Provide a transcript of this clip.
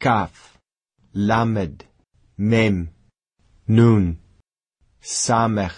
Kaf, Lamed, Mem, Nun, Samech,